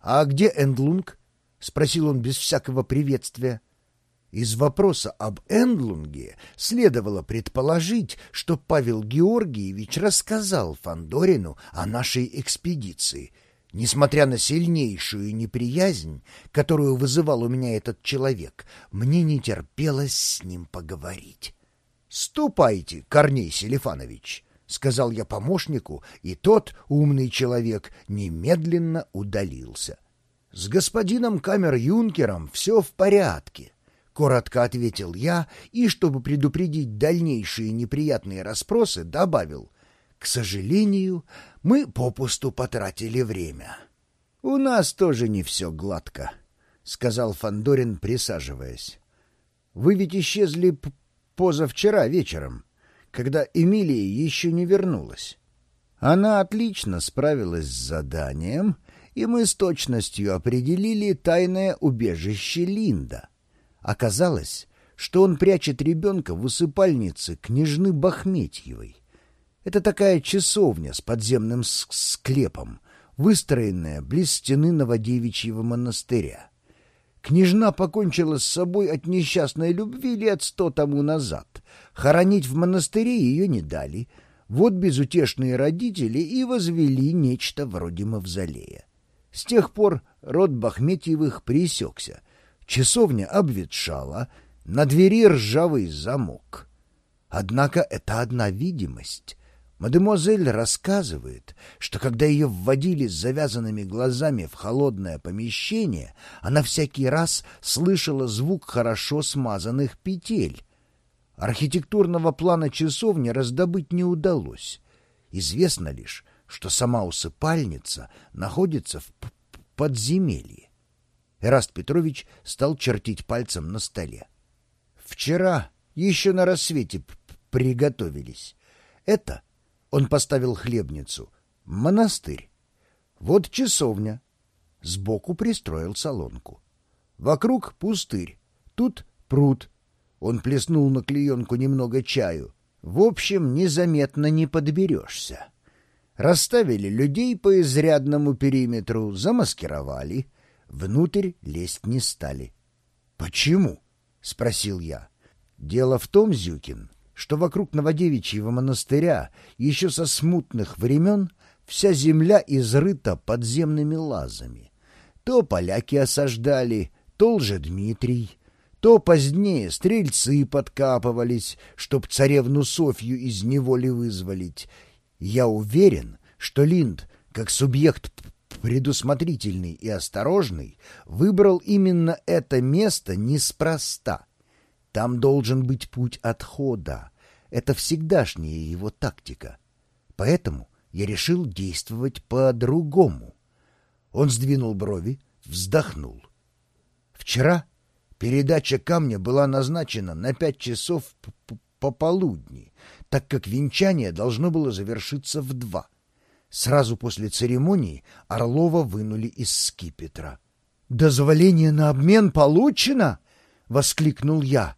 «А где Эндлунг?» — спросил он без всякого приветствия. Из вопроса об Эндлунге следовало предположить, что Павел Георгиевич рассказал Фандорину о нашей экспедиции. Несмотря на сильнейшую неприязнь, которую вызывал у меня этот человек, мне не терпелось с ним поговорить. «Ступайте, Корней Селифанович», — сказал я помощнику, и тот, умный человек, немедленно удалился. «С господином камер-юнкером все в порядке». — коротко ответил я и, чтобы предупредить дальнейшие неприятные расспросы, добавил. «К сожалению, мы попусту потратили время». «У нас тоже не все гладко», — сказал Фандорин, присаживаясь. «Вы ведь исчезли позавчера вечером, когда Эмилия еще не вернулась. Она отлично справилась с заданием, и мы с точностью определили тайное убежище Линда. Оказалось, что он прячет ребенка в усыпальнице княжны Бахметьевой. Это такая часовня с подземным склепом, выстроенная близ стены Новодевичьего монастыря. Княжна покончила с собой от несчастной любви лет сто тому назад. Хоронить в монастыре ее не дали. Вот безутешные родители и возвели нечто вроде мавзолея. С тех пор род Бахметьевых пресекся — Часовня обветшала, на двери ржавый замок. Однако это одна видимость. Мадемуазель рассказывает, что когда ее вводили с завязанными глазами в холодное помещение, она всякий раз слышала звук хорошо смазанных петель. Архитектурного плана часовни раздобыть не удалось. Известно лишь, что сама усыпальница находится в подземелье. Эраст Петрович стал чертить пальцем на столе. «Вчера еще на рассвете приготовились. Это...» — он поставил хлебницу. «Монастырь. Вот часовня». Сбоку пристроил солонку. Вокруг пустырь. Тут пруд. Он плеснул на клеенку немного чаю. В общем, незаметно не подберешься. Расставили людей по изрядному периметру, замаскировали — Внутрь лезть не стали. «Почему?» — спросил я. «Дело в том, Зюкин, что вокруг Новодевичьего монастыря еще со смутных времен вся земля изрыта подземными лазами. То поляки осаждали, то Дмитрий, то позднее стрельцы подкапывались, чтоб царевну Софью из неволи вызволить. Я уверен, что Линд, как субъект предусмотрительный и осторожный, выбрал именно это место неспроста. Там должен быть путь отхода. Это всегдашняя его тактика. Поэтому я решил действовать по-другому. Он сдвинул брови, вздохнул. Вчера передача камня была назначена на пять часов пополудни, так как венчание должно было завершиться в два — Сразу после церемонии Орлова вынули из скипетра. «Дозволение на обмен получено!» — воскликнул я.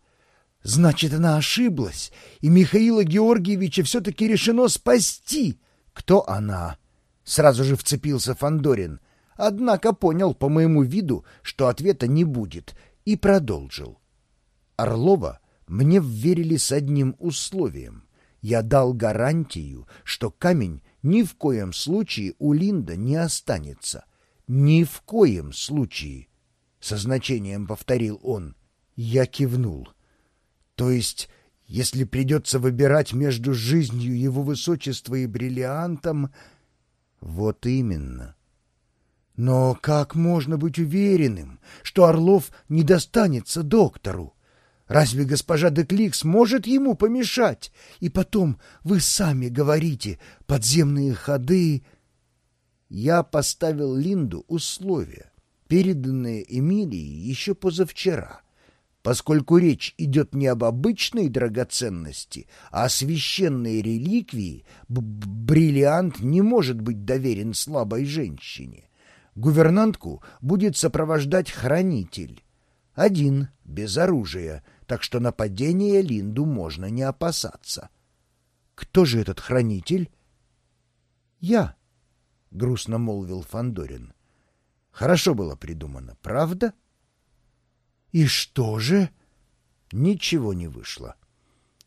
«Значит, она ошиблась, и Михаила Георгиевича все-таки решено спасти!» «Кто она?» — сразу же вцепился Фандорин. Однако понял по моему виду, что ответа не будет, и продолжил. Орлова мне вверили с одним условием. Я дал гарантию, что камень ни в коем случае у Линда не останется. Ни в коем случае, — со значением повторил он. Я кивнул. То есть, если придется выбирать между жизнью его высочества и бриллиантом... Вот именно. Но как можно быть уверенным, что Орлов не достанется доктору? Разве госпожа Деклик сможет ему помешать? И потом, вы сами говорите, подземные ходы... Я поставил Линду условия, переданные Эмилии еще позавчера. Поскольку речь идет не об обычной драгоценности, а о священной реликвии, бриллиант не может быть доверен слабой женщине. Гувернантку будет сопровождать хранитель. Один, без оружия, так что нападения Линду можно не опасаться. Кто же этот хранитель? Я, грустно молвил Фандорин. Хорошо было придумано, правда? И что же? Ничего не вышло.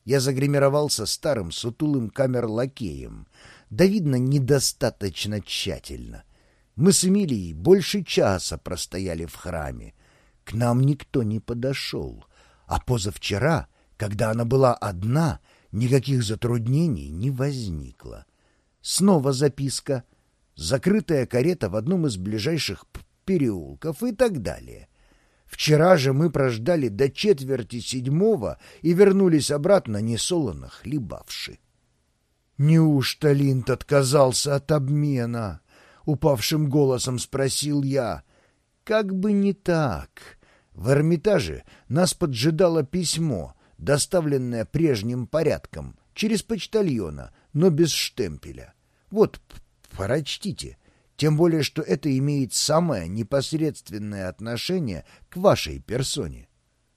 Я загримировался старым сутулым камерлакеем, да, видно, недостаточно тщательно. Мы с Эмилией больше часа простояли в храме. К нам никто не подошел, а позавчера, когда она была одна, никаких затруднений не возникло. Снова записка, закрытая карета в одном из ближайших переулков и так далее. Вчера же мы прождали до четверти седьмого и вернулись обратно несолоно хлебавши. «Неужто Линд отказался от обмена?» — упавшим голосом спросил я. «Как бы не так. В Эрмитаже нас поджидало письмо, доставленное прежним порядком, через почтальона, но без штемпеля. Вот, прочтите, тем более, что это имеет самое непосредственное отношение к вашей персоне».